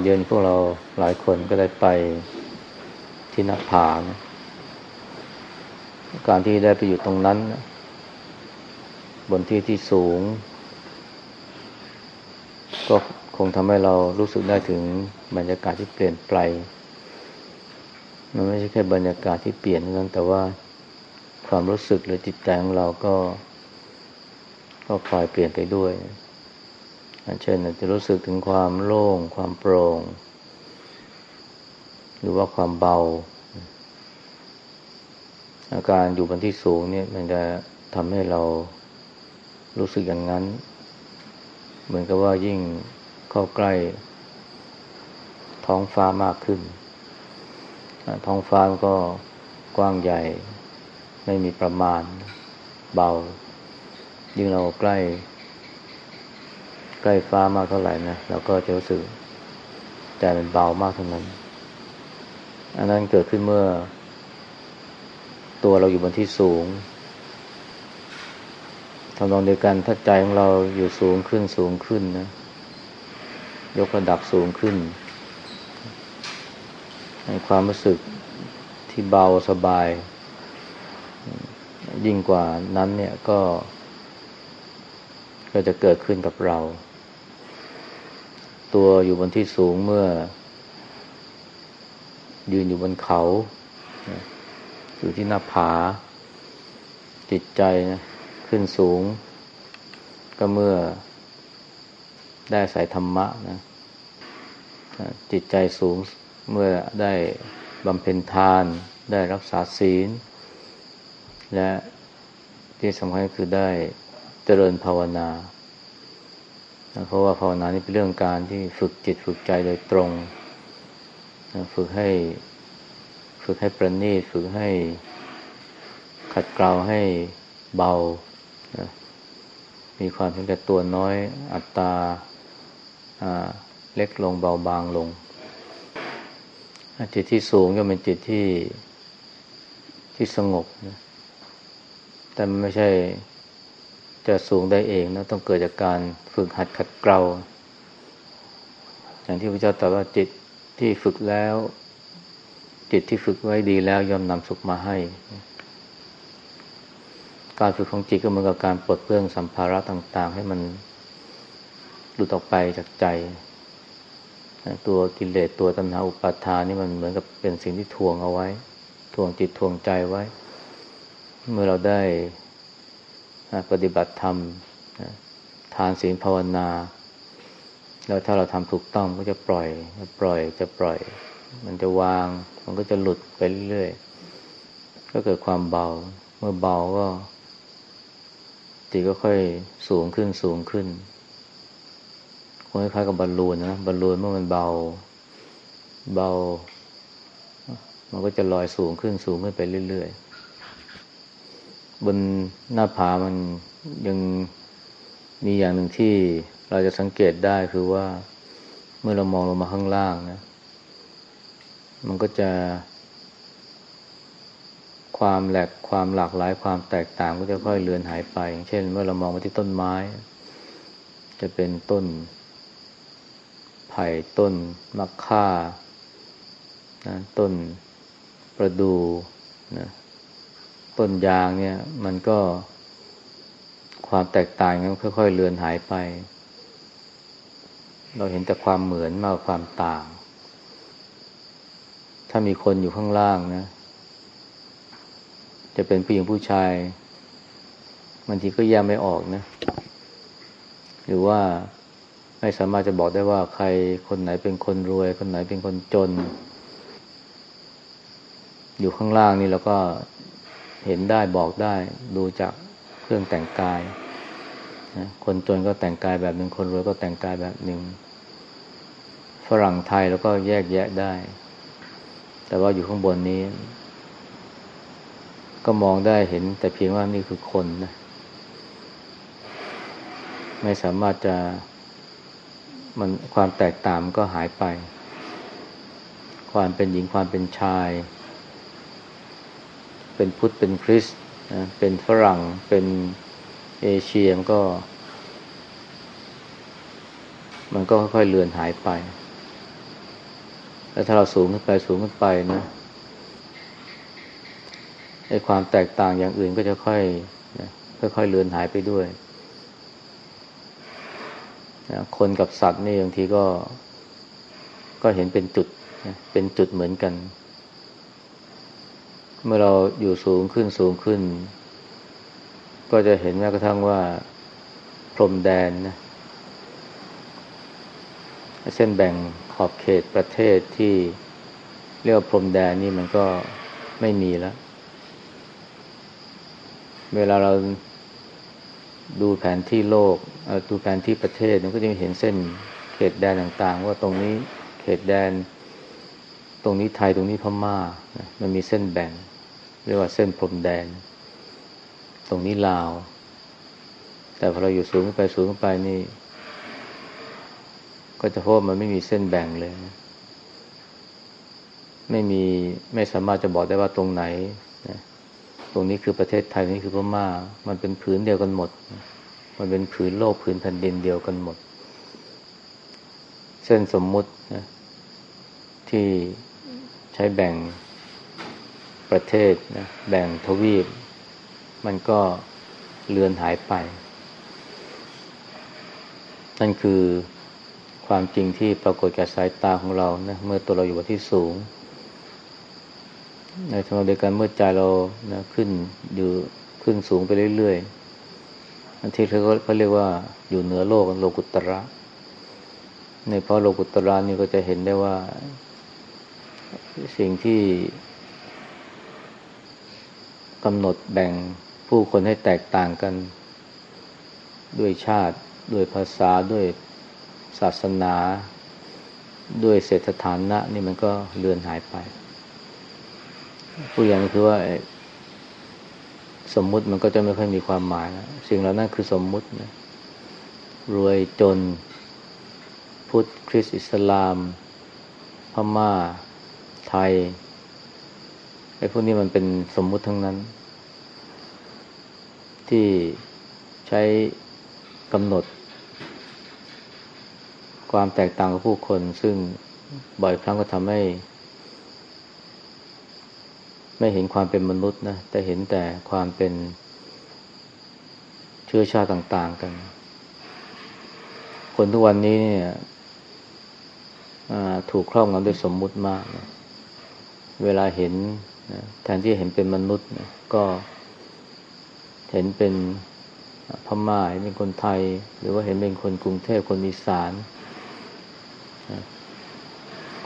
มื่อนเย็นพวกเราหลายคนก็ได้ไปที่นักผานะการที่ได้ไปอยู่ตรงนั้นบนที่ที่สูง ก็คงทำให้เรารู้สึกได้ถึงบรรยากาศที่เปลี่ยนไปมันไม่ใช่แค่บรรยากาศที่เปลี่ยนนั้น แต่ว่าความรู้สึกหรือจิตใจของเราก็ ก็คอยเปลี่ยนไปด้วย เช่นจะรู้สึกถึงความโล่ง ความโปร่ง หรือว่าความเบา อาการอยู่บนที่สูงเนี่ยมันจะทำให้เรารู้สึกอย่างนั้น เหมือนกับว่ายิ่งเข้าใกล้ท้องฟ้ามากขึ้น ท้องฟ้าก็กว้างใหญ่ ไม่มีประมาณเบา ยิ่งเราใกล้ ใกล้ฟ้ามากเท่าไหร่นะเราก็จะรู้สึกใจมันเบามากเท่านั้น อันนั้นเกิดขึ้นเมื่อ ตัวเราอยู่บนที่สูงทำนองเดียวกันถ้าใจของเราอยู่สูงขึ้นสูงขึ้นนะ ยกระดับสูงขึ้นในความรู้สึกที่เบาสบาย ยิ่งกว่านั้นเนี่ยก็ ก็จะเกิดขึ้นกับเรา ตัวอยู่บนที่สูงเมื่อ ยืนอยู่บนเขา อยู่ที่หน้าผา จิตใจนะขึ้นสูง ก็เมื่อได้สายธรรมะนะจิตใจสูงเมื่อได้บำเพ็ญทาน ได้รักษาศีล และที่สำคัญคือได้เจริญภาวนา เพราะว่าภาวนานี่เป็นเรื่องการที่ฝึกจิตฝึกใจโดยตรงฝึกให้ฝึกให้ประณีตฝึกให้ขัดเกลาให้เบามีความเห็นแก่ตัวน้อยอัตตาเล็กลงเบาบางลง จิตที่สูงก็เป็นจิตที่ที่สงบนะแต่มันไม่ใช่ จะสูงได้เองนะต้องเกิดจากการฝึกหัดขัดเกลาอย่างที่พระเจ้าตรัสว่าจิตที่ฝึกแล้ว จิตที่ฝึกไว้ดีแล้วย่อมนำสุขมาให้ การฝึกของจิตก็เหมือนกับการปลดเปลื้องสัมภาระต่าง ๆ ให้มันหลุดออกไปจากใจ ตัวกิเลสตัวตัณหาอุปาทานนี่มันเหมือนกับเป็นสิ่งที่ทวงเอาไว้ทวงจิตทวงใจไว้ เมื่อเราได้ ปฏิบัติธรรมทานศีลภาวนา แล้วถ้าเราทำถูกต้องก็จะปล่อยปล่อยจะปล่อย มันจะวาง มันก็จะหลุดไปเรื่อยๆก็เกิดความเบา เมื่อเบาก็จิตก็ค่อยสูงขึ้นสูงขึ้นคล้ายๆกับบอลลูนนะบอลลูนเมื่อมันเบา เบา มันก็จะลอยสูงขึ้นสูงขึ้นไปเรื่อยๆ บนหน้าผามันยังมีอย่างหนึ่งที่เราจะสังเกตได้คือว่าเมื่อเรามองลงมาข้างล่างนะ มันก็จะ ความแหลกความหลากหลาย ความแตกต่างก็จะค่อยเลือนหายไป เช่น เมื่อเรามองไปที่ต้นไม้ จะเป็นต้น ไผ่ต้นมะค่านะต้นประดูนะ ต้นยางเนี่ย มันก็ความแตกต่างมันค่อยๆเลือนหายไป เราเห็นแต่ความเหมือนมากกว่าความต่าง ถ้ามีคนอยู่ข้างล่างนะ จะเป็นผู้หญิงผู้ชายบางทีก็แยกไม่ออกนะ หรือว่าไม่สามารถจะบอกได้ว่าใครคนไหนเป็นคนรวย คนไหนเป็นคนจน อยู่ข้างล่างนี่แล้วก็ เห็นได้บอกได้ ดูจากเครื่องแต่งกายนะคนจนก็แต่งกายแบบหนึ่งคนรวยก็แต่งกายแบบหนึ่งฝรั่งไทยแล้วก็แยกแยะได้ แต่ว่าอยู่ข้างบนนี้ ก็มองได้เห็น แต่เพียงว่านี่คือคนนะไม่สามารถจะมันความแตกต่างก็หายไป ความเป็นหญิงความเป็นชาย เป็นพุทธเป็นคริสต์เป็นฝรั่งเป็นเอเชียมันก็ มันก็ค่อยๆเลือนหายไป แล้วถ้าเราสูงขึ้นไปสูงขึ้นไปนะไอ้ความแตกต่างอย่างอื่นก็จะค่อยค่อยๆเลือนหายไปด้วยนะคนกับสัตว์นี่บางทีก็ ก็เห็นเป็นจุด เป็นจุดเหมือนกัน เมื่อเราอยู่สูงขึ้นสูงขึ้น ก็จะเห็นแม้กระทั่งว่าพรมแดนนะเส้นแบ่งขอบเขตประเทศที่เรียกว่าพรมแดนนี่มันก็ไม่มีแล้ว เวลาเราดูแผนที่โลกดูแผนที่ประเทศมันก็จะเห็นเส้นเขตแดนต่าง ๆ ว่าตรงนี้เขตแดน ตรงนี้ไทยตรงนี้พม่า มันมีเส้นแบ่ง เรียกว่าเส้นพรมแดน ตรงนี้ลาว แต่พอเราอยู่สูงขึ้นไปสูงขึ้นไปนี่ ก็จะพบมันไม่มีเส้นแบ่งเลยนะไม่มีไม่สามารถจะบอกได้ว่าตรงไหนนะตรงนี้คือประเทศไทยนี่คือพม่า มันเป็นผืนเดียวกันหมด มันเป็นผืนโลกผืนแผ่นดินเดียวกันหมด เส้นสมมุตินะที่ใช้แบ่ง ประเทศนะแบ่งทวีป มันก็เลือนหายไป นั่นคือความจริงที่ปรากฏแก่สายตาของเรานะเมื่อตัวเราอยู่บนที่สูง ในทางเดียวกันเมื่อใจเรานะขึ้นอยู่ขึ้นสูงไปเรื่อยๆอันที่เขาเขาเรียกว่าอยู่เหนือโลกโลกุตระในเพราะโลกุตระนี่ก็จะเห็นได้ว่า สิ่งที่ กำหนดแบ่งผู้คนให้แตกต่างกัน ด้วยชาติ ด้วยภาษาด้วยศาสนา ด้วยเศรษฐฐานะ นี่มันก็เลือนหายไปผู้อย่างคือว่าสมมุติมันก็จะไม่ค่อยมีความหมายนะสิ่งเหล่านั้นคือสมมุตินะรวยจน พุทธคริสต์อิสลาม พม่า ไทย ไอ้พวกนี้มันเป็นสมมุติทั้งนั้น ที่ใช้กำหนด ความแตกต่างของผู้คน ซึ่งบ่อยครั้งก็ทำให้ ไม่เห็นความเป็นมนุษย์นะ แต่เห็นแต่ความเป็นเชื้อชาติต่าง ๆ กัน คนทุกวันนี้เนี่ยถูกครอบงำด้วยสมมุติมากนะเวลาเห็น นะแทนที่เห็นเป็นมนุษย์นะก็เห็นเป็นพม่าเห็นเป็นคนไทย หรือว่าเห็นเป็นคนกรุงเทพคนอีสาน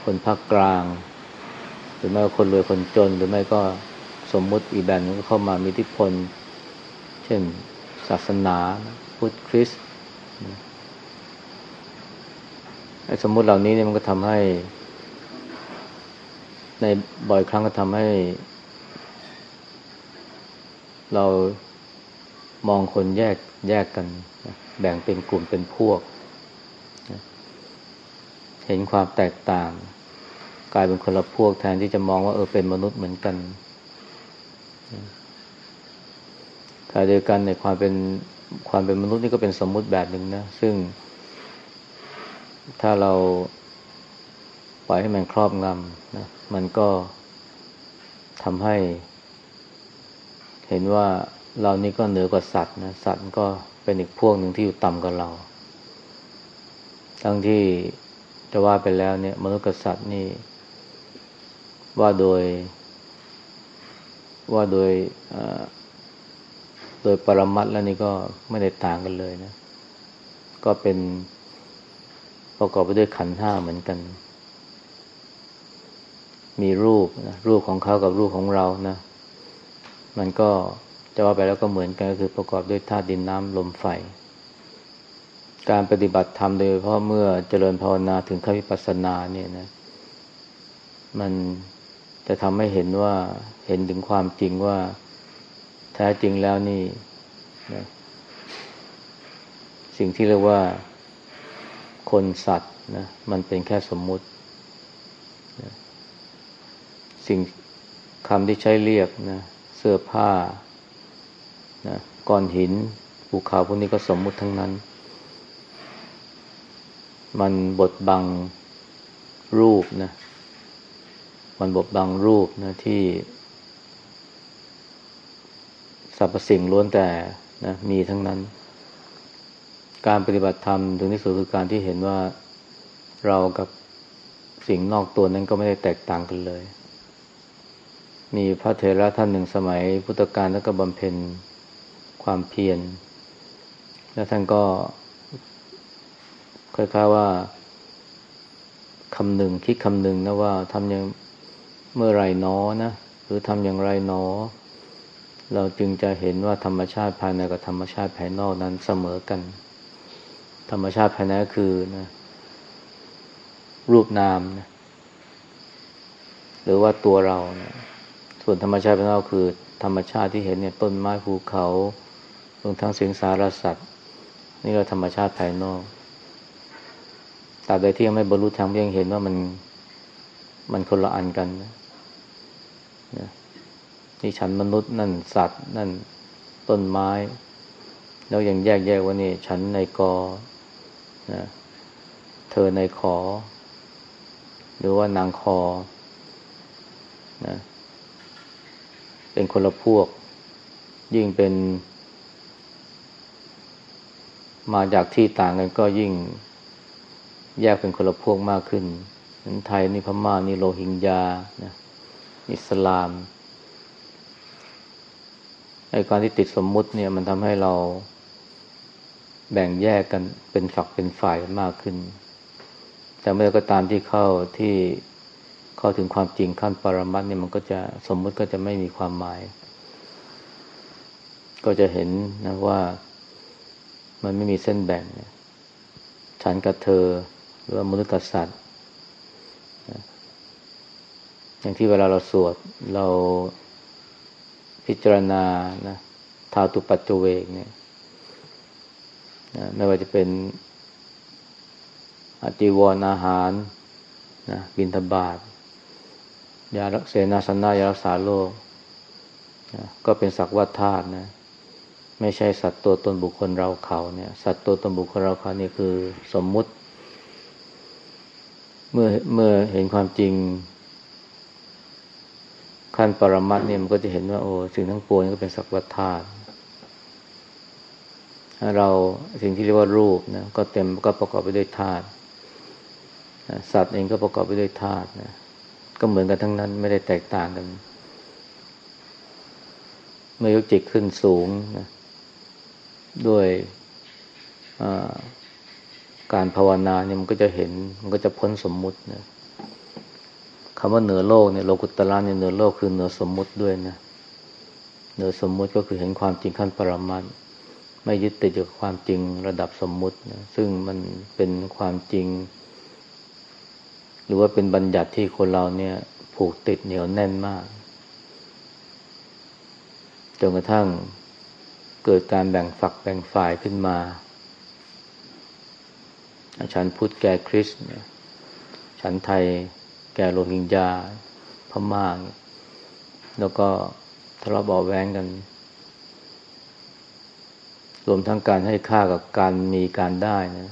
คนภาคกลาง หรือไม่ก็คนรวยคนจน หรือไม่ก็สมมุติอีแบนก็เข้ามามีอิทธิพล เช่นศาสนาพุทธคริสต์ไอ้สมมุติเหล่านี้เนี่ยมันก็ทำให้ ในบ่อยครั้งก็ทำให้ เรามองคนแยกแยกกัน แบ่งเป็นกลุ่มเป็นพวก เห็นความแตกต่าง กลายเป็นคนละพวกแทนที่จะมองว่าเออเป็นมนุษย์เหมือนกันขณะเดียวกันในความเป็นความเป็นมนุษย์นี่ก็เป็นสมมุติแบบหนึ่งนะ ซึ่งถ้าเรา ปล่อยให้มันครอบงำนะมันก็ทำให้ เห็นว่าเรานี่ก็เหนือกว่าสัตว์นะสัตว์ก็เป็นอีกพวกหนึ่งที่อยู่ต่ำกว่าเรา ทั้งที่จะว่าไปแล้วเนี่ย มนุษย์กษัตริย์นี่ ว่าโดย ว่าโดยโดยปรมัตแล้วนี่ก็ไม่ได้ต่างกันเลยนะ ก็เป็นประกอบไปด้วยขันห้าเหมือนกัน มีรูปนะรูปของเขากับรูปของเรานะ มันก็จะว่าไปแล้วก็เหมือนกันก็คือประกอบด้วยธาตุดินน้ำลมไฟ การปฏิบัติธรรมโดยเฉพาะเมื่อเจริญภาวนาถึงขั้นวิปัสสนาเนี่ยนะ มันจะทำให้เห็นว่าเห็นถึงความจริงว่าแท้จริงแล้วนี่นะสิ่งที่เรียกว่าคนสัตว์นะมันเป็นแค่สมมุติ สิ่งคำที่ใช้เรียกนะเสื้อผ้านะก้อนหินภูเขาพวกนี้ก็สมมุติทั้งนั้น มันบดบังรูปนะวันบบบางรูปนะที่สรรพสิ่งล้วนแต่นะมีทั้งนั้น การปฏิบัติธรรมถึงที่สุดคือการที่เห็นว่าเรากับสิ่งนอกตัวนั้นก็ไม่ได้แตกต่างกันเลย มีพระเถระท่านหนึ่งสมัย พุทธกาลแล้วก็บำเพ็ญความเพียร แล้วท่านก็คล้ายๆว่าคำหนึ่งคิดคำหนึ่งนะว่าทำอย่างเมื่อไรนอนะ หรือทำอย่างไรนอเราจึงจะเห็นว่าธรรมชาติภายในกับธรรมชาติภายนอกนั้นเสมอกัน ธรรมชาติภายในคือนะรูปนามนะหรือว่าตัวเรานะ ส่วนธรรมชาติภายนอกคือ ธรรมชาติที่เห็นเนี่ยต้นไม้ภูเขารวมทั้งสิงสารสัตว์ นี่เราธรรมชาติภายนอกตราบใดที่ยังไม่บรรลุธรรมยังเห็นว่ามันมันคนละอันกันนะนี่ฉันมนุษย์นั่นสัตว์ นั่นต้นไม้ แล้วยังแยกแยกว่านี่ฉันในกอนะเธอในขอ หรือว่านางคอนะ เป็นคนละพวก ยิ่งเป็น มาจากที่ต่างกันก็ยิ่งแยกเป็นคนละพวกมากขึ้นนไทยนี่พม่านี่โรฮิงญานะอิสลามไอ้การที่ติดสมมุติเนี่ยมันทำให้เราแบ่งแยกกันเป็นฝักเป็นฝ่ายมากขึ้น แต่เมื่อก็ตามที่เข้าที่ เข้าถึงความจริงขั้นปรมัตเนี่ยมันก็จะสมมุติก็จะไม่มีความหมาย ก็จะเห็นนะว่ามันไม่มีเส้นแบ่งฉันกับเธอหรือว่ามนุษย์กับสัตว์อย่างที่เวลาเราสวดเราพิจารณานะทาตุปัจจเวกเนี่ยนะไม่ว่าจะเป็นอจิวรอาหารนะบินทบาท ยารักเสนาสนายารักษาโลก็เป็นสักวัฏธาตุนะ ไม่ใช่สัตว์ตัวตนบุคคลเราเขาเนี่ย สัตว์ตัวตนบุคคลเราเขานี่คือสมมุติ เมื่อเมื่อเห็นความจริง ขั้นปรมัตเนี่ยมันก็จะเห็นว่าโอ้สิ่งทั้งปวงก็เป็นสักวัฏธาตุเราสิ่งที่เรียกว่ารูปนะก็เต็มก็ประกอบไปด้วยธาตุสัตว์เองก็ประกอบไปด้วยธาตุนะ ก็เหมือนกันทั้งนั้นไม่ได้แตกต่างกัน เมื่อยกจิตขึ้นสูงนะด้วยการภาวนาเนี่ยมันก็จะเห็น มันก็จะพ้นสมมุตินะคำว่าเหนือโลกเนี่ยโลกุตละเนี่ยเหนือโลกคือเหนือสมมุติด้วยนะเหนือสมมุติก็คือเห็นความจริงขั้นปรมัตไม่ยึดติดกับความจริงระดับสมมุตินะซึ่งมันเป็นความจริง หรือว่าเป็นบัญญัติที่คนเราเนี่ยผูกติดเหนียวแน่นมาก จนกระทั่งเกิดการแบ่งฝักแบ่งฝ่ายขึ้นมาฉันพุทธแก่คริสฉันไทยแก่โรฮิงญาพม่าแล้วก็ทะเลาะเบาแวงกัน รวมทั้งการให้ค่ากับการมีการได้นะ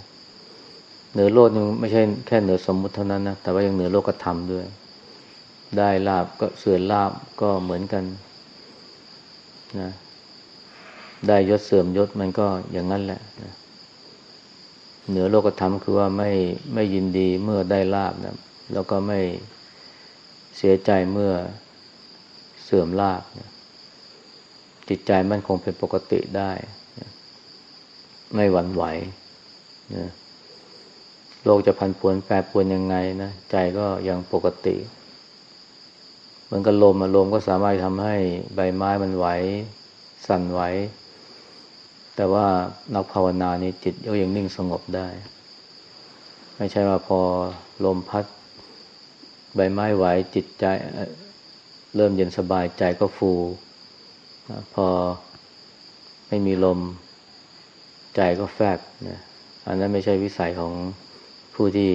เหนือโลกยังไม่ใช่แค่เหนือสมมุติเท่านั้นนะแต่ว่ายังเหนือโลกธรรมด้วย ได้ลาบก็เสื่อมลาบก็เหมือนกันนะได้ยศเสื่อมยศมันก็อย่างนั้นแหละนะเหนือโลกธรรมคือว่าไม่ไม่ยินดีเมื่อได้ลาบนะแล้วก็ไม่เสียใจเมื่อเสื่อมลาบนะจิตใจมันคงเป็นปกติได้นะไม่หวั่นไหวนะ โลกจะพันปวนแปรปวนยังไงนะใจก็ยังปกติ เหมือนกับลมลมก็สามารถทำให้ใบไม้มันไหว สั่นไหว แต่ว่านักภาวนานี้จิตก็ยังนิ่งสงบได้ ไม่ใช่ว่าพอลมพัด ใบไม้ไหวจิตใจเริ่มเย็นสบายใจก็ฟู พอไม่มีลมใจก็แฟบนะอันนั้นไม่ใช่วิสัยของ ผู้ที่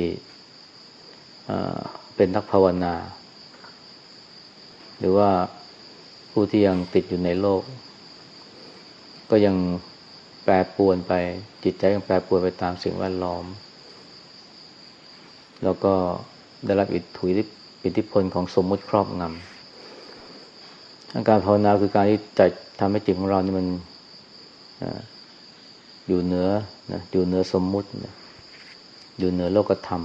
เป็นนักภาวนา หรือว่าผู้ที่ยังติดอยู่ในโลก ก็ยังแปรปวนไป จิตใจยังแปรปวนไปตามสิ่งแวดล้อม แล้วก็ได้รับอิทธิอิทธิพลของสมมุติครอบงำการภาวนาคือการที่จะทำให้จิตของเรานี่มันอยู่เหนือนะอยู่เหนือสมมุตินะ อยู่เหนือโลกธรรม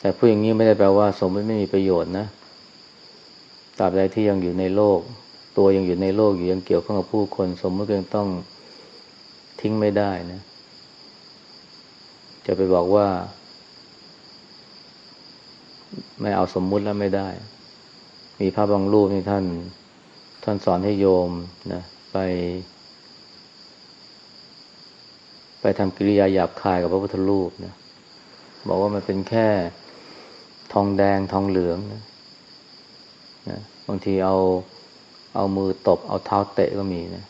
แต่พูดอย่างนี้ไม่ได้แปลว่า สมมติไม่มีประโยชน์นะตราบใดที่ยังอยู่ในโลก ตัวยังอยู่ในโลกอยู่ยังเกี่ยวข้องกับผู้คน สมมติก็ยังต้องทิ้งไม่ได้นะ จะไปบอกว่า ไม่เอาสมมุติแล้วไม่ได้ มีพระบางรูปที่ท่าน ท่านสอนให้โยมนะ ไป ทำกิริยาหยาบคายกับพระพุทธรูปนะบอกว่ามันเป็นแค่ทองแดงทองเหลืองนะนะบางทีเอาเอามือตบ เอาเท้าเตะก็มีนะ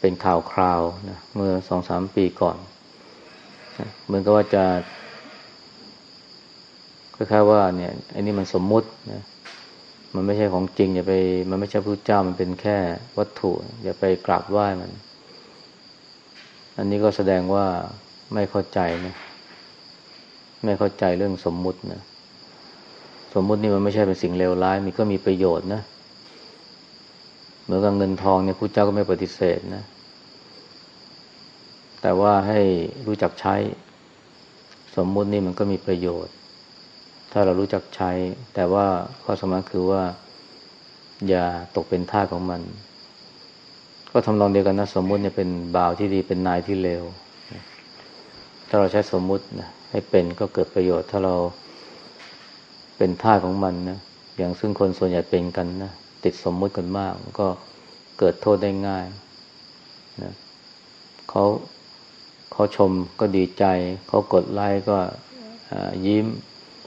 เป็นข่าวคราวนะเมื่อสองสามปีก่อนนะเหมือนกับว่าจะคล้ายๆว่าเนี่ยไอ้นี่มันสมมุตินะมันไม่ใช่ของจริงอย่าไป มันไม่ใช่พระเจ้ามันเป็นแค่วัตถุ อย่าไปกราบไหว้มัน อันนี้ก็แสดงว่าไม่เข้าใจนะ ไม่เข้าใจเรื่องสมมุตินะ สมมุตินี่มันไม่ใช่เป็นสิ่งเลวร้าย มันก็มีประโยชน์นะ เหมือนกับเงินทองเนี่ยพระเจ้าก็ไม่ปฏิเสธนะ แต่ว่าให้รู้จักใช้ สมมุตินี่มันก็มีประโยชน์ ถ้าเรารู้จักใช้ แต่ว่าข้อสำคัญคือว่า อย่าตกเป็นท่าของมัน ก็ทำลองเดียวกันนะ สมมุติเนี่ยเป็นบ่าวที่ดีเป็นนายที่เลวถ้าเราใช้สมมุตินะให้เป็นก็เกิดประโยชน์ ถ้าเราเป็นท่าของมันนะอย่างซึ่งคนส่วนใหญ่เป็นกันนะติดสมมุติกันมากก็เกิดโทษได้ง่ายนะเขาเขาชมก็ดีใจ เขากดไลค์ก็ยิ้ม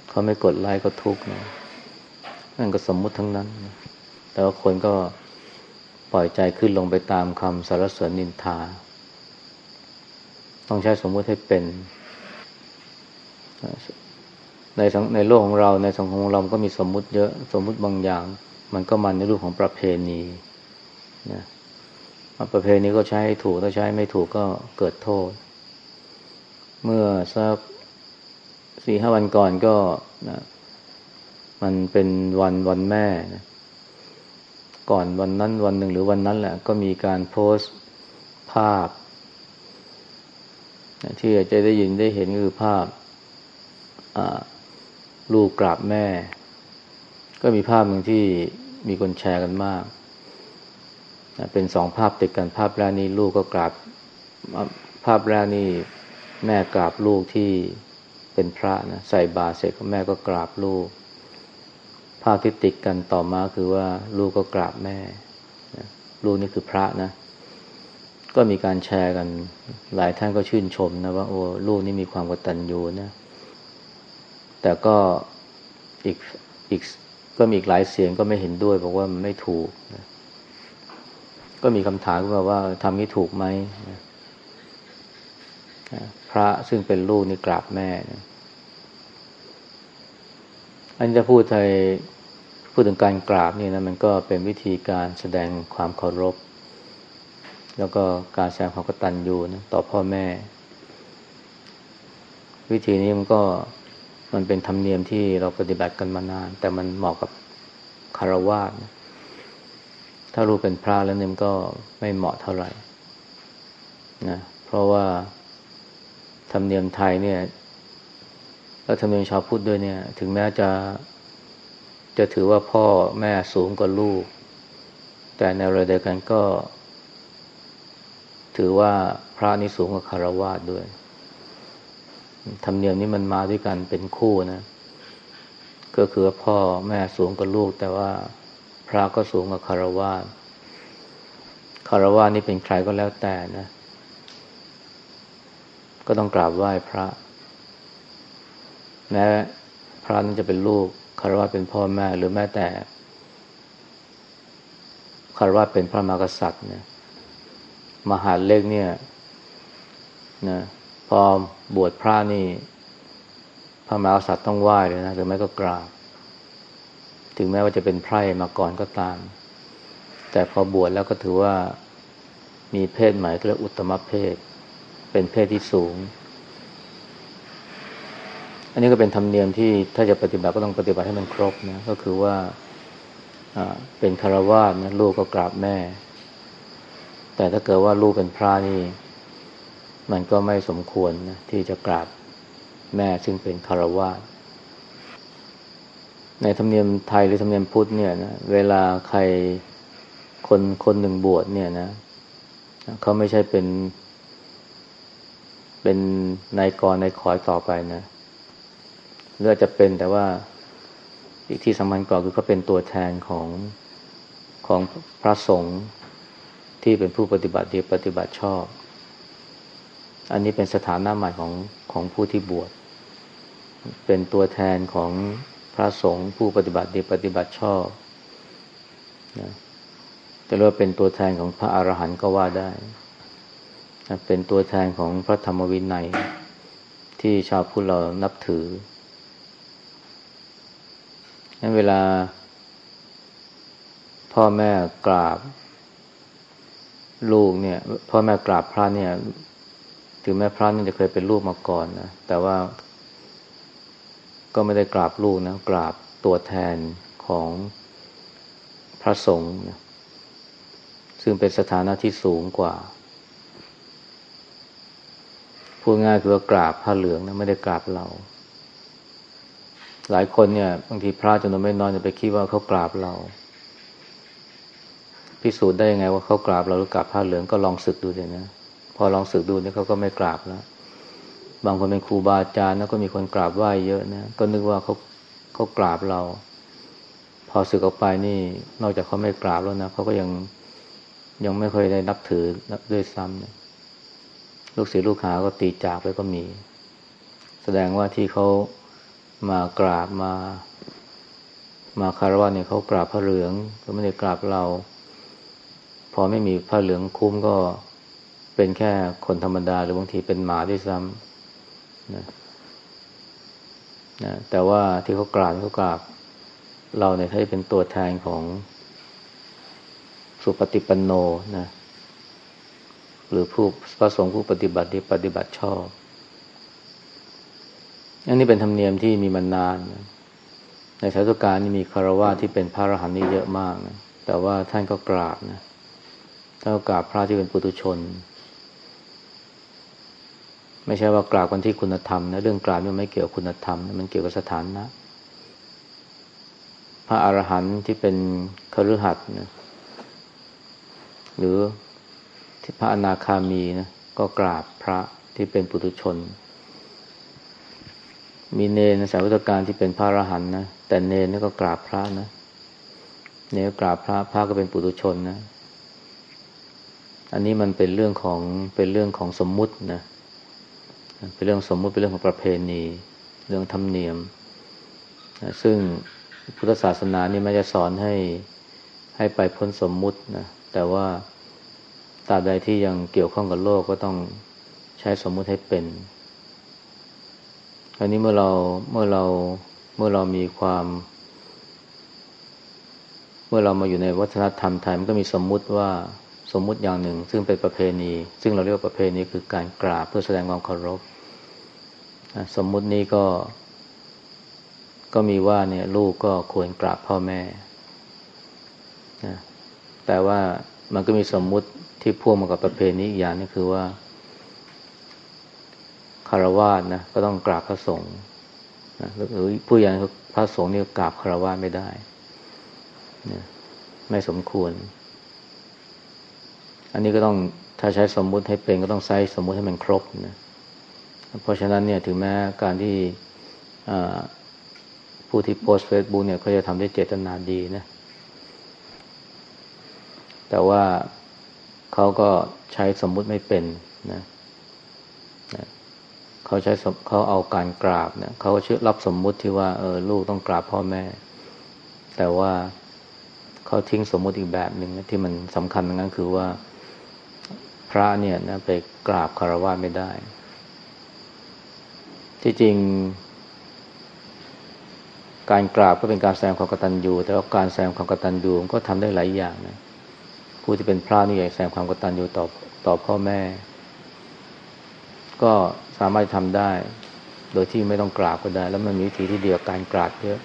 เขาไม่กดไลค์ก็ทุกข์นะนั่นก็สมมุติทั้งนั้นนะแต่ว่าคนก็ ปล่อยใจขึ้นลงไปตามคำสารเสริญนินทา ต้องใช้สมมติให้เป็น ในในโลกของเราในสังคมของเราก็มีสมมุติเยอะสมมุติบางอย่าง มันก็มันในรูปของประเพณีนะประเพณีก็ใช้ถูกถ้าใช้ไม่ถูกก็เกิดโทษ เมื่อสักสี่ห้าวันก่อนก็นะมันเป็นวันวันแม่นะ ก่อนวันนั้นวันหนึ่งหรือวันนั้นแหละ ก็มีการโพสต์ภาพที่จะได้ยินได้เห็นคือภาพลูกกราบแม่ ก็มีภาพหนึ่งที่มีคนแชร์กันมาก เป็นสองภาพติดกันภาพแรกนี่ลูกก็กราบภาพแรกนี่แม่กราบลูกที่เป็นพระนะใส่บาเสร็จแม่ก็กราบลูก ภาพที่ติดกันต่อมาคือว่าลูกก็กราบแม่ลูกนี่คือพระนะ ก็มีการแชร์กัน หลายท่านก็ชื่นชมนะว่าโอ้ลูกนี่มีความกตัญญูนะ แต่ก็อีกอีกก็มีอีกหลายเสียงก็ไม่เห็นด้วยบอกว่ามันไม่ถูกนะก็มีคำถามขึ้นมาว่าทำนี้ถูกไหมนะพระซึ่งเป็นลูกนี่กราบแม่นะอันนี้จะพูดไทย พูดถึงการกราบนี่นะมันก็เป็นวิธีการแสดงความเคารพ แล้วก็การแสดงความกตัญญูนะต่อพ่อแม่ วิธีนี้มันก็มันเป็นธรรมเนียมที่เราปฏิบัติกันมานาน แต่มันเหมาะกับคารวะนะถ้ารู้เป็นพระแล้วเนี่ยก็ไม่เหมาะเท่าไหร่นะเพราะว่าธรรมเนียมไทยเนี่ยแล้วธรรมเนียมชาวพุทธด้วยเนี่ย ถึงแม้จะ จะถือว่าพ่อแม่สูงกว่าลูก แต่ในเวลาเดียวกันก็ ถือว่าพระนี่สูงกว่าคารวะด้วยธรรมเนียมนี้มันมาด้วยกันเป็นคู่นะ ก็คือพ่อแม่สูงกว่าลูก แต่ว่าพระก็สูงกว่าคารวะคารวะนี่เป็นใครก็แล้วแต่นะ ก็ต้องกราบไหว้พระแม้พระนั้นจะเป็นลูก คารวะเป็นพ่อแม่หรือแม้แต่คารวะเป็นพระมหากษัตริย์เนี่ยมหาเล็กเนี่ยนะพอบวชพระนี่ พระมหากษัตริย์ต้องไหว้เลยนะหรือไม่ก็กราบ ถึงแม้ว่าจะเป็นไพร่มาก่อนก็ตาม แต่พอบวชแล้วก็ถือว่ามีเพศใหม่เรียกอุตมเพศ เป็นเพศที่สูง อันนี้ก็เป็นธรรมเนียมที่ถ้าจะปฏิบัติก็ต้องปฏิบัติให้มันครบนะก็คือว่าเป็นคารวะนะลูกก็กราบแม่ แต่ถ้าเกิดว่าลูกเป็นพระนี่ มันก็ไม่สมควรนะที่จะกราบแม่ซึ่งเป็นคารวะในธรรมเนียมไทยหรือธรรมเนียมพุทธเนี่ยนะเวลาใครคนคนหนึ่งบวชเนี่ยนะเขาไม่ใช่เป็น เป็นนายกรนายขอยต่อไปนะ เลือจะเป็นแต่ว่าอีกที่สำคัญกว่าคือเขาเป็นตัวแทนของของพระสงฆ์ที่เป็นผู้ปฏิบัติดีปฏิบัติชอบ อันนี้เป็นสถานะใหม่ของของผู้ที่บวช เป็นตัวแทนของพระสงฆ์ผู้ปฏิบัติดีปฏิบัติชอบนะจะเรียกว่าเป็นตัวแทนของพระอรหันต์ก็ว่าได้นะเป็นตัวแทนของพระธรรมวินัยที่ชาวพุทธเรานับถือ นั้นเวลา พ่อแม่กราบ ลูกเนี่ย พ่อแม่กราบพระเนี่ย ถึงแม้พระนี่จะเคยเป็นลูกมาก่อนนะ แต่ว่า ก็ไม่ได้กราบลูกนะ กราบตัวแทนของพระสงฆ์นะซึ่งเป็นสถานะที่สูงกว่าพูดง่ายคือว่ากราบพระเหลืองนะไม่ได้กราบเรา หลายคนเนี่ยบางทีพระจำนวนไม่น้อยจะไปคิดว่าเขากราบเรา พิสูจน์ได้ยังไงว่าเขากราบเราหรือกราบพระเหลืองก็ลองศึกดูเลยนะพอลองศึกดูเนี่ยเขาก็ไม่กราบแล้วบางคนเป็นครูบาอาจารย์แล้วก็มีคนกราบไหว้เยอะนะก็นึกว่าเขาเขากราบเรา พอสึกออกไปนี่ นอกจากเขาไม่กราบแล้วนะเขาก็ยังยังไม่เคยได้นับถือด้วยซ้ำลูกศิษย์ลูกหาก็ตีจากไปก็มี แสดงว่าที่เขา มากราบมา มาคารวะเนี่ยเขากราบพระเหลืองก็ไม่ได้กราบเรา พอไม่มีพระเหลืองคุ้มก็เป็นแค่คนธรรมดาหรือบางทีเป็นหมาด้วยซ้ำนะนะแต่ว่าที่เขากราบเขากราบ เราในที่เป็นตัวแทนของสุปฏิปันโนนะหรือผู้พระสงฆ์ผู้ปฏิบัติดีปฏิบัติชอบ อันนี้เป็นธรรมเนียมที่มีมานานนะในสายตุการนี่มีคารวะที่เป็นพระอรหันต์นี่เยอะมากนะแต่ว่าท่านก็กราบนะท่านก็กราบพระที่เป็นปุถุชน ไม่ใช่ว่ากราบกันที่คุณธรรมนะเรื่องกราบมันไม่เกี่ยวกับคุณธรรมมันเกี่ยวกับสถานนะพระอรหันต์ที่เป็นคฤหัสถ์นะหรือที่พระอนาคามีนะก็กราบพระที่เป็นปุถุชน มีเนรสาวุตการที่เป็นพระอรหันต์นะแต่เนรนี่ก็กราบพระนะเนรกราบพระพระก็เป็นปุถุชนนะ อันนี้มันเป็นเรื่องของเป็นเรื่องของสมมุตินะเป็นเรื่องสมมุติเป็นเรื่องของประเพณี เรื่องธรรมเนียมซึ่งพุทธศาสนานี่ไม่จะสอนให้ให้ไปพ้นสมมุตินะแต่ว่าตราบใดที่ยังเกี่ยวข้องกับโลกก็ต้องใช้สมมุติให้เป็น อันนี้เมื่อเราเมื่อเราเมื่อเรามีความ เมื่อเรามาอยู่ในวัฒนธรรมไทยมันก็มีสมมุติว่าสมมุติอย่างหนึ่ง ซึ่งเป็นประเพณี ซึ่งเราเรียกว่าประเพณีคือการกราบเพื่อแสดงความเคารพสมมุตินี้ก็ ก็มีว่าเนี่ยลูกก็ควรกราบพ่อแม่นะแต่ว่ามันก็มีสมมุติที่พ่วงมากับประเพณีอีกอย่างนึงคือว่า คารวะนะก็ต้องกราบพระสงฆ์นะหรือผู้ใหญ่พระสงฆ์นี่กราบคารวะไม่ได้นะไม่สมควร อันนี้ก็ต้องถ้าใช้สมมุติให้เป็นก็ต้องใช้สมมุติให้มันครบนะเพราะฉะนั้นเนี่ยถึงแม้การที่ผู้ที่โพสต์เฟซบุ๊กเนี่ยเขาจะทำด้วยเจตนาดีนะแต่ว่าเขาก็ใช้สมมุติไม่เป็นนะนะ เขาใช้เขาเอาการกราบเนี่ยเขาเชื่อรับสมมุติที่ว่าเออลูกต้องกราบพ่อแม่ แต่ว่าเขาทิ้งสมมุติอีกแบบหนึ่งที่มันสำคัญนั้นคือว่า พระเนี่ยนะไปกราบคารวะไม่ได้ ที่จริง การกราบก็เป็นการแสดงความกตัญญูแต่ว่าการแสดงความกตัญญูก็ทำได้หลายอย่างนะผู้ที่เป็นพระนี่อยากแสดงความกตัญญูต่อต่อพ่อแม่ ก็ สามารถทำได้ โดยที่ไม่ต้องกราบก็ได้ แล้วมันมีวิธีที่เดียวการกราบเยอะ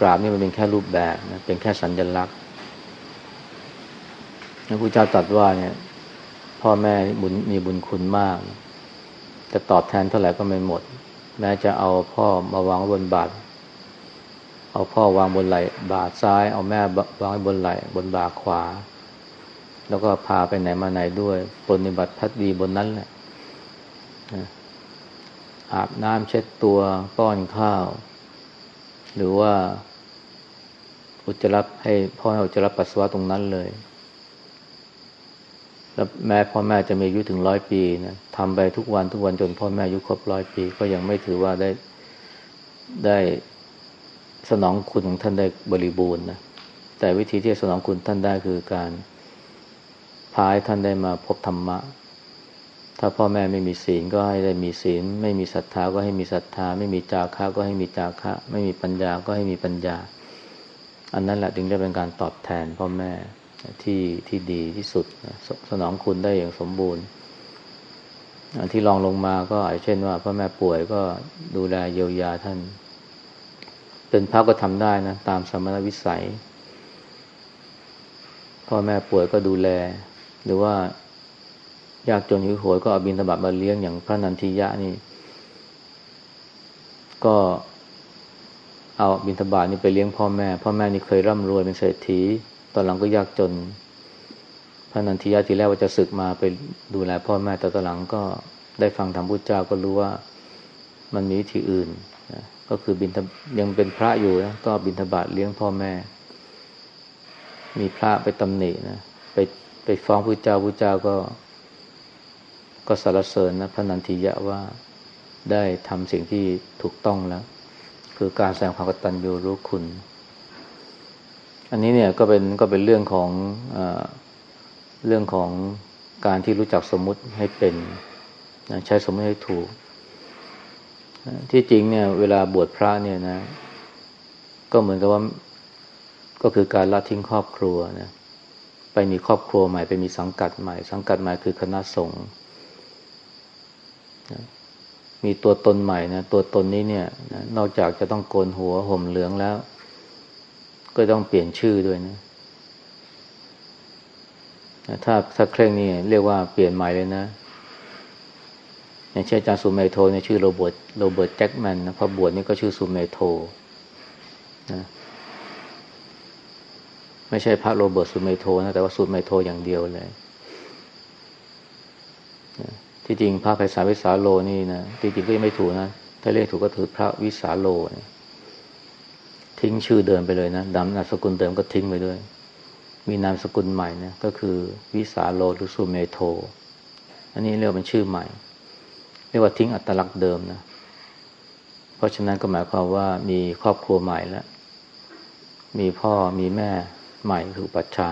กราบนี่มันเป็นแค่รูปแบบนะเป็นแค่สัญลักษณ์พระพุทธเจ้าตรัสว่าเนี่ยพ่อแม่บุญมีบุญคุณมากจะตอบแทนเท่าไหร่ก็ไม่หมด แม้จะเอาพ่อมาวางบนบาทเอาพ่อวางบนไหล่บาซ้าย เอาแม่วางบนไหล่บนบาขวา แล้วก็พาไปไหนมาไหนด้วยปฏิบัติพัดดีบนนั้นแหละ อาบน้ำเช็ดตัวป้อนข้าว หรือว่า อุจจาระให้พ่อให้อุจจาระปัสสาวะตรงนั้นเลย แล้วแม้พ่อแม่จะมีอายุถึงร้อยปีนะทำไปทุกวันทุกวันจนพ่อแม่อายุครบร้อยปี ก็ยังไม่ถือว่าได้ได้สนองคุณของท่านได้บริบูรณ์นะแต่วิธีที่จะสนองคุณท่านได้คือการพาให้ท่านได้มาพบธรรมะ ถ้าพ่อแม่ไม่มีศีลก็ให้ได้มีศีล ไม่มีศรัทธาก็ให้มีศรัทธา ไม่มีจาคะก็ให้มีจาคะ ไม่มีปัญญาก็ให้มีปัญญา อันนั้นแหละจึงได้เป็นการตอบแทนพ่อแม่ที่ที่ดีที่สุดสสนองคุณได้อย่างสมบูรณ์อันที่ลองลงมาก็อาจเช่นว่าพ่อแม่ป่วยก็ดูแลเยียวยาท่าน เป็นพระก็ทำได้นะตามสมณวิสัย พ่อแม่ป่วยก็ดูแล หรือว่า ยากจนหิวโหยก็เอาบินธบัตมาเลี้ยงอย่างพระนันทิยะนี่ ก็เอาบินธบาตนี่ไปเลี้ยงพ่อแม่ พ่อแม่นี่เคยร่ำรวยเป็นเศรษฐี ตอนหลังก็ยากจน พระนันทิยะทีแรกว่าจะศึกมาไปดูแลพ่อแม่แต่ตอนหลังก็ได้ฟังธรรมพุทธเจ้าก็รู้ว่ามันมีวิธีอื่นก็คือบินยังเป็นพระอยู่นะก็บินทบาทเลี้ยงพ่อแม่ มีพระไปตำหนินะไปไปฟ้องพระเจ้าพระเจ้าก็ ก็สรรเสริญนะพระนันทิยะว่าได้ทำสิ่งที่ถูกต้องแล้ว คือการแสดงความกตัญญูรู้คุณ อันนี้เนี่ยก็เป็นก็เป็นเรื่องของอเรื่องของการที่รู้จักสมมุติให้เป็นใช้สมมติให้ถูก ที่จริงเนี่ย เวลาบวชพระเนี่ยนะ ก็เหมือนกับว่าก็คือการละทิ้งครอบครัวนะไปมีครอบครัวใหม่ไปมีสังกัดใหม่ สังกัดใหม่คือคณะสงฆ์ มีตัวตนใหม่นะตัวตนนี้เนี่ยนะนอกจากจะต้องโกนหัวห่มเหลืองแล้ว ก็ต้องเปลี่ยนชื่อด้วยนะถ้าถ้าเคร่งนี่เรียกว่าเปลี่ยนใหม่เลยนะอย่างเช่นอาจารย์สุเมโทในชื่อโรเบิร์ตโรเบิร์ตแจ็คแมนนะพอบวชนี่ก็ชื่อสุเมโทนะไม่ใช่พระโรเบิร์ตสุเมโทนะแต่ว่าสุเมโทอย่างเดียวเลย ที่จริงพระไพศาลวิสาโลนี่นะที่จริงก็ยังไม่ถูกนะถ้าเรียกถูกก็ถือพระวิสาโลนะทิ้งชื่อเดิมไปเลยนะดำนามสกุลเดิมก็ทิ้งไปด้วย มีนามสกุลใหม่นะก็คือวิสาโลหรือสุเมโท อันนี้เรียกเป็นชื่อใหม่ เรียกว่าทิ้งอัตลักษณ์เดิมนะเพราะฉะนั้นก็หมายความว่ามีครอบครัวใหม่แล้วมีพ่อมีแม่ใหม่คือปัจชา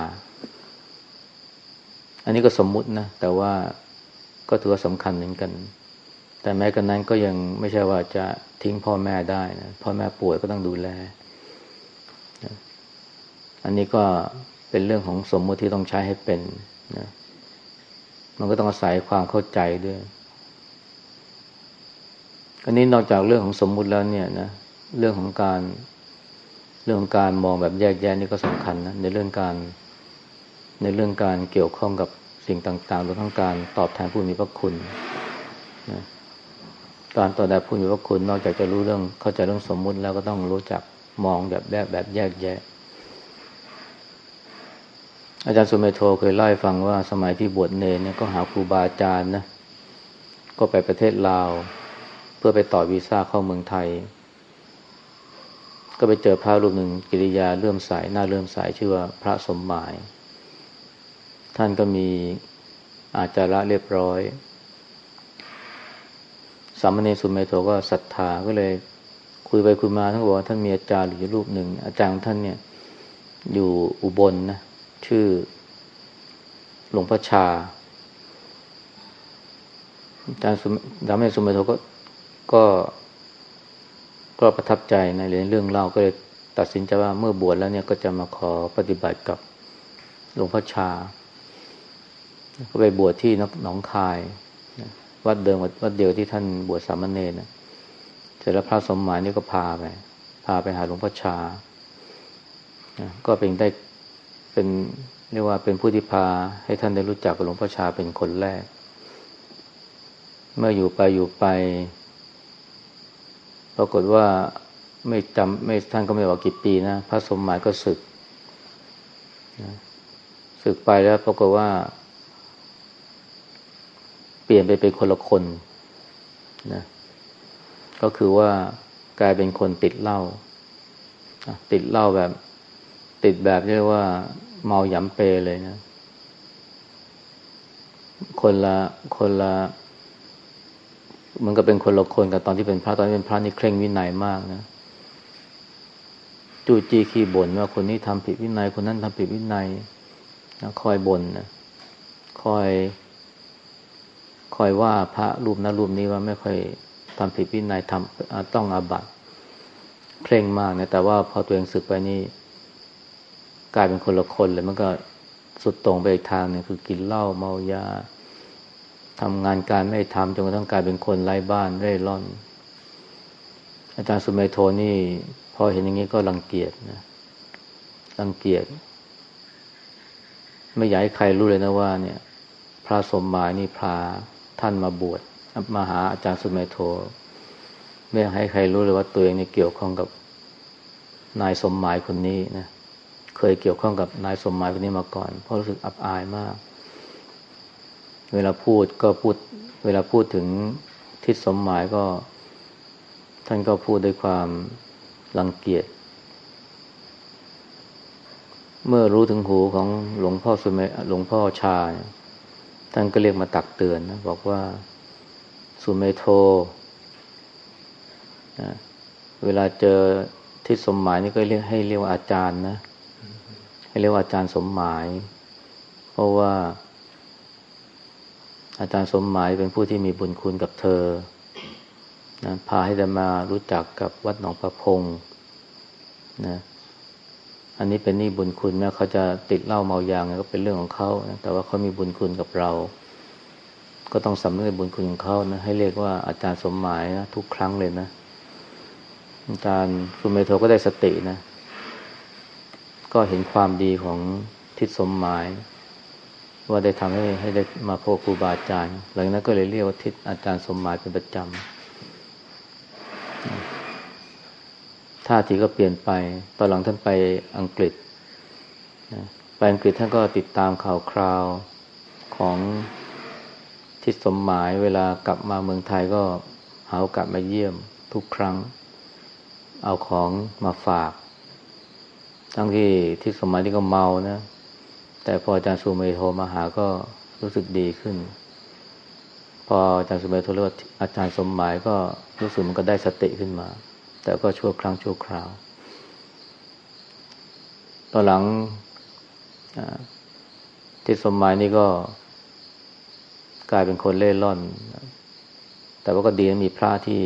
อันนี้ก็สมมุตินะแต่ว่า ก็ถือว่าสำคัญเหมือนกัน แต่แม้กันนั้นก็ยังไม่ใช่ว่าจะทิ้งพ่อแม่ได้นะพ่อแม่ป่วยก็ต้องดูแล อันนี้ก็เป็นเรื่องของสมมติที่ต้องใช้ให้เป็นนะมันก็ต้องอาศัยความเข้าใจด้วยอันนี้นอกจากเรื่องของสมมุติแล้วเนี่ยนะเรื่องของการเรื่องของการมองแบบแยกแยะนี่ก็สำคัญนะในเรื่องการในเรื่องการเกี่ยวข้องกับ สิ่งต่างๆรวมทั้งการตอบแทนผู้มีพระคุณนะการตอบแทนผู้มีพระคุณนอกจากจะรู้เรื่องเข้าใจเรื่องสมมุติแล้วก็ต้องรู้จักมองแบบแบบแบบแยกแยะ อาจารย์สุเมโทเคยเล่าให้ฟังว่าสมัยที่บวชเนรเนี่ยก็หาครูบาอาจารย์นะก็ไปประเทศลาว เพื่อไปต่อวีซ่าเข้าเมืองไทย ก็ไปเจอพระรูปหนึ่งกิริยาเลื่อมใสหน้าเลื่อมใสชื่อว่าพระสมหมาย ท่านก็มีอาจาระเรียบร้อย สามเณรสุเมโทก็ศรัทธาก็เลยคุยไปคุยมาท่านบอกว่าท่านมีอาจารย์อยู่รูปหนึ่ง อาจารย์ของท่านเนี่ย อยู่อุบลนนะชื่อหลวงพ่อชา อาจารย์สามเณรสุเมโทก็ก็ก็ประทับใจในเรื่องเล่าก็เลยตัดสินใจว่าเมื่อบวชแล้วเนี่ยก็จะมาขอปฏิบัติกับหลวงพ่อชา ก็ไปบวชที่นหนองคาย วัดเดิมวัดเดียวที่ท่านบวชสามเณรนะเสร็จแล้วพระสมหมายนี่ก็พาไป พาไปหาหลวงพ่อชา ก็เป็นได้เป็นเรียกว่าเป็นผู้ที่พาให้ท่านได้รู้จักกับหลวงพ่อชาเป็นคนแรก เมื่ออยู่ไปอยู่ไป ปรากฏว่าไม่จำไม่ท่านก็ไม่บอกกี่ปีนะ พระสมหมายก็ศึกศึกไปแล้วปรากฏว่า ปลี่ยนไปเป็นคนละคนนะก็คือว่ากลายเป็นคนติดเหล้าติดเหล้าแบบ ติดแบบเรียกว่า เมาหยำเปเลยนะ คนละคนละมันก็เป็นคนละคนกับตอนที่เป็นพระตอนที่เป็นพระนี่เคร่งวินัยมากนะจูจี้ขี้บ่นว่าคนนี้ทำผิดวินัย คนนั้นทำผิดวินัยนะคอยบ่นนะคอย คอยว่าพระรูปนั้นรูปนี้ว่าไม่ค่อยทำผิดวินัยทำต้องอาบัติเคร่งมากนะแต่ว่าพอตัวเองศึกไปนี่กลายเป็นคนละคนเลยมันก็สุดตรงไปอีกทางนึ่งคือกินเหล้าเมายาทำงานการไม่ทำจนกระทั่งกลายเป็นคนไร้บ้านเร่ร่อน อาจารย์สุเมโทนี่ พอเห็นอย่างนี้ก็รังเกียจนะรังเกียจไม่อยากให้ใครรู้เลยนะว่า เนี่ย พระสมหมายนี่พา ท่านมาบวชมาหาอาจารย์สุเมโท ไม่ให้ใครรู้เลยว่าตัวเองนี่เกี่ยวข้องกับนายสมหมายคนนี้นะเคยเกี่ยวข้องกับนายสมหมายคนนี้มาก่อน เพราะรู้สึกอับอายมาก เวลาพูดก็พูด เวลาพูดถึงทิศสมหมายก็ ท่านก็พูดด้วยความรังเกียจเมื่อรู้ถึงหูของหลวงพ่อสุเมหลวงพ่อชา ท่านก็เรียกมาตักเตือนนะบอกว่าสุเมโทนะเวลาเจอทิศสมหมายนี่ก็เรียกให้เรียกว่าอาจารย์นะ ให้เรียกว่าอาจารย์สมหมาย เพราะว่า อาจารย์สมหมายเป็นผู้ที่มีบุญคุณกับเธอนะพาให้ได้มารู้จักกับวัดหนองประพงนะ อันนี้เป็นนี่บุญคุณแม้เขาจะติดเหล้าเมายางก็เป็นเรื่องของเขานะแต่ว่าเขามีบุญคุณกับเรา ก็ต้องสำนึกในบุญคุณของเขานะให้เรียกว่าอาจารย์สมหมายนะทุกครั้งเลยนะอาจารย์สุเมโทก็ได้สตินะ ก็เห็นความดีของทิศสมหมาย ว่าได้ทำให้ให้ได้มาพบครูบาอาจารย์ หลังนั้นก็เลยเรียกว่าทิศอาจารย์สมหมายเป็นประจำ ท่าทีก็เปลี่ยนไป ตอนหลังท่านไปอังกฤษนะไปอังกฤษท่านก็ติดตามข่าวคราวของทิศสมหมายเวลากลับมาเมืองไทยก็หาโอกาสมาเยี่ยมทุกครั้ง เอาของมาฝาก ทั้งที่ทิศสมหมายที่ก็เมานะ แต่พออาจารย์สุเมโทรมาหาก็รู้สึกดีขึ้น พออาจารย์สุเมโทรเรียกว่าอาจารย์สมหมายก็รู้สึกมันก็ได้สติขึ้นมา แต่ก็ชั่วครั้งชั่วคราว ตอนหลังทิศสมัยนี่ก็กลายเป็นคนเล่ร่อน แต่ว่าก็ดีมีพระที่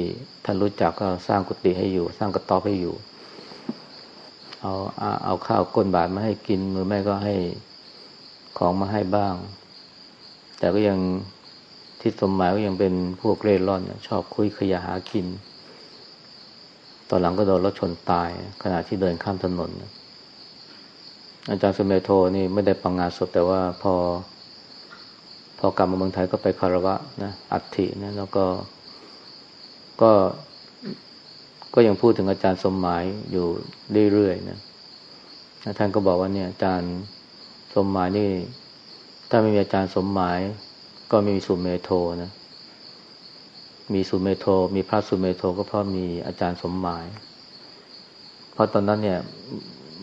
ท่านรู้จักก็สร้างกุฏิให้อยู่ สร้างกระต๊อบให้อยู่ เอาเอาข้าวก้นบาทมาให้กินมือแม่ก็ให้ของมาให้บ้าง แต่ก็ยังทิศสมัยก็ยังเป็นพวกเล่ร่อน ชอบคุยขยะหากิน ตอนหลังก็โดนรถชนตาย ขณะที่เดินข้ามถนน อาจารย์สมเมโทนี่ไม่ได้ปังงานศพแต่ว่าพอ พอกลับมาเมืองไทยก็ไปคารวะนะอัฐินะแล้วก็ก็ก็ยังพูดถึงอาจารย์สมหมายอยู่เรื่อยๆนะท่านก็บอกว่าเนี่ยอาจารย์สมหมายนี่ ถ้าไม่มีอาจารย์สมหมาย ก็ไม่มีสุเมโทนะ มีสุเมโท มีพระสุเมโทก็เพราะมีอาจารย์สมหมาย เพราะตอนนั้นเนี่ย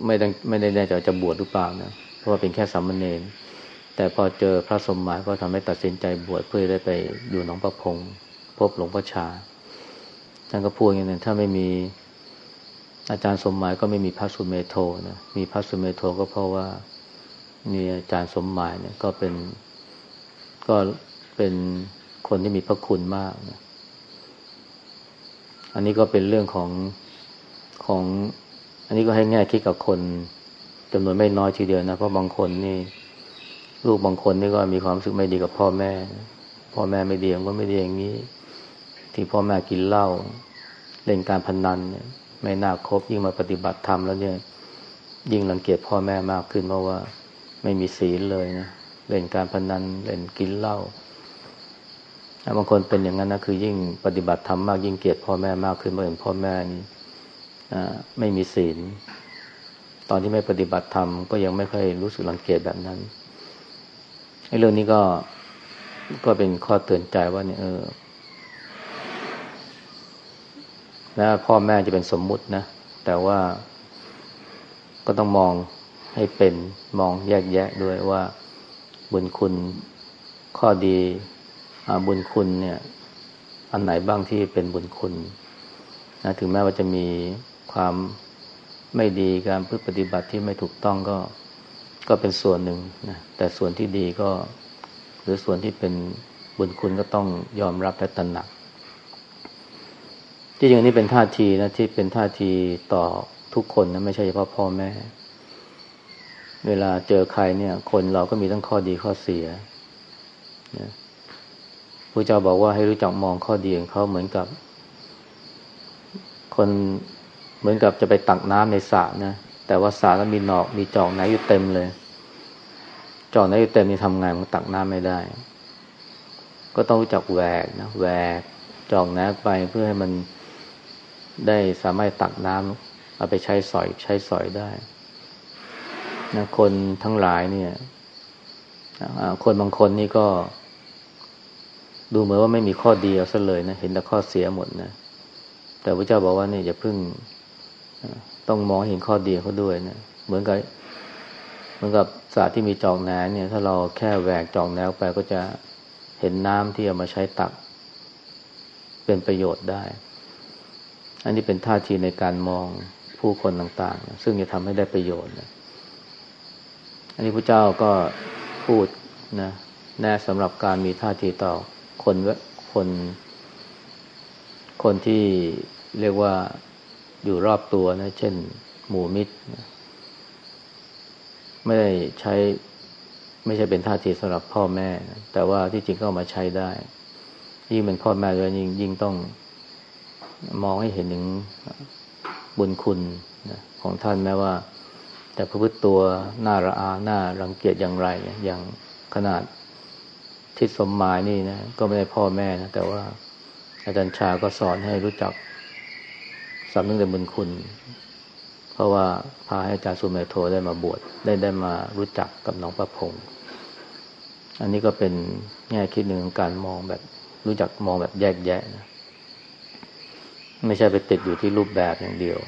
ไม่ได้ไม่ได้แน่ใจจะบวชหรือเปล่านะเพราะว่าเป็นแค่สามเณรแต่พอเจอพระสมหมายก็ทำให้ตัดสินใจบวชเพื่อได้ไปอยู่หนองประพงพบหลวงพ่อชาท่านก็พูดอย่างนี้ถ้าไม่มีอาจารย์สมหมายก็ไม่มีพระสุเมโทนะมีพระสุเมโทก็เพราะว่ามีอาจารย์สมหมายเนี่ยก็เป็นก็เป็นคนที่มีพระคุณมากนะ อันนี้ก็เป็นเรื่องของของ อันนี้ก็ให้แง่คิดกับคนจำนวนไม่น้อยทีเดียวนะ เพราะบางคนนี่ ลูกบางคนนี่ก็มีความรู้สึกไม่ดีกับพ่อแม่ พ่อแม่ไม่ดีก็ไม่ดีอย่างนี้ ที่พ่อแม่กินเหล้าเล่นการพนนันเนี่ยไม่น่าคบยิ่งมาปฏิบัติธรรมแล้วเนี่ย ยิ่งรังเกียจพ่อแม่มากขึ้นเพราะว่าไม่มีศีลเลยนะเล่นการพนนันเล่นกินเหล้า บางคนเป็นอย่างนั้นนะคือยิ่งปฏิบัติธรรมมากยิ่งเกลียดพ่อแม่มากขึ้นเมื่อเห็นพ่อแม่นี่ไม่มีศีล ตอนที่ไม่ปฏิบัติธรรมก็ยังไม่ค่อยรู้สึกรังเกียจแบบนั้นไอ้เรื่องนี้ก็ก็เป็นข้อเตือนใจว่าเนี่ยเออแม้พ่อแม่จะเป็นสมมุตินะ แต่ว่าก็ต้องมองให้เป็นมองแยกแยะด้วยว่าบุญคุณข้อดี บุญคุณเนี่ย อันไหนบ้างที่เป็นบุญคุณนะถึงแม้ว่าจะมีความไม่ดีการพฤติปฏิบัติที่ไม่ถูกต้องก็ก็เป็นส่วนหนึ่งนะแต่ส่วนที่ดีก็ หรือส่วนที่เป็นบุญคุณก็ต้องยอมรับและตระหนัก ที่จริงนี้เป็นท่าทีนะที่เป็นท่าทีต่อทุกคนนะไม่ใช่เฉพาะพ่อแม่ เวลาเจอใครเนี่ย คนเราก็มีทั้งข้อดีข้อเสียนะ พระเจ้าบอกว่าให้รู้จักมองข้อดีของเขาเหมือนกับ คนเหมือนกับจะไปตักน้ำในสระนะแต่ว่าสระแล้วมีหนอกมีจอกไหนอยู่เต็มเลย จอกไหนอยู่เต็มนี่ทำไงมันตักน้ำไม่ได้ ก็ต้องรู้จักแหวกนะแหวกจอกน้ำไปเพื่อให้มันได้สามารถตักน้ำเอาไปใช้สอยใช้สอยได้นะคนทั้งหลายเนี่ยคนบางคนนี่ก็ ดูเหมือนว่าไม่มีข้อดีเอาซะเลยนะ เห็นแต่ข้อเสียหมดนะ แต่พระเจ้าบอกว่าเนี่ยอย่าเพิ่งต้องมองเห็นข้อดีเขาด้วยนะ เหมือนกับเหมือนกับสระที่มีจอกแหนเนี่ย ถ้าเราแค่แหวกจอกแนวไปก็จะเห็นน้ำที่เอามาใช้ตัก เป็นประโยชน์ได้ อันนี้เป็นท่าทีในการมองผู้คนต่างๆ ซึ่งจะทำให้ได้ประโยชน์นะอันนี้พระเจ้าก็พูดนะแน่สำหรับการมีท่าทีต่อ คนคน คนที่เรียกว่าอยู่รอบตัวนะ เช่น หมู่มิตรนะไม่ได้ใช้ ไม่ใช่เป็นท่าทีสำหรับพ่อแม่นะแต่ว่าที่จริงก็มาใช้ได้ ยิ่งเป็นพ่อแม่ด้วยยิ่งยิ่งต้องมองให้เห็นถึงบุญคุณนะของท่านแม้ว่า แต่พระพุทธตัวหน้าระอาหน้ารังเกียจอย่างไร อย่างขนาด ทิศสมหมายนี่นะก็ไม่ได้พ่อแม่นะแต่ว่าอาจารย์ชาก็สอนให้รู้จักสำนึกในบุญคุณ เพราะว่าพาให้อาจารย์สุเมโทได้มาบวชได้ได้มารู้จักกับน้องประพงศ์อันนี้ก็เป็นแง่คิดหนึ่งของการมองแบบรู้จักมองแบบแยกแยะนะไม่ใช่ไปติดอยู่ที่รูปแบบอย่างเดียว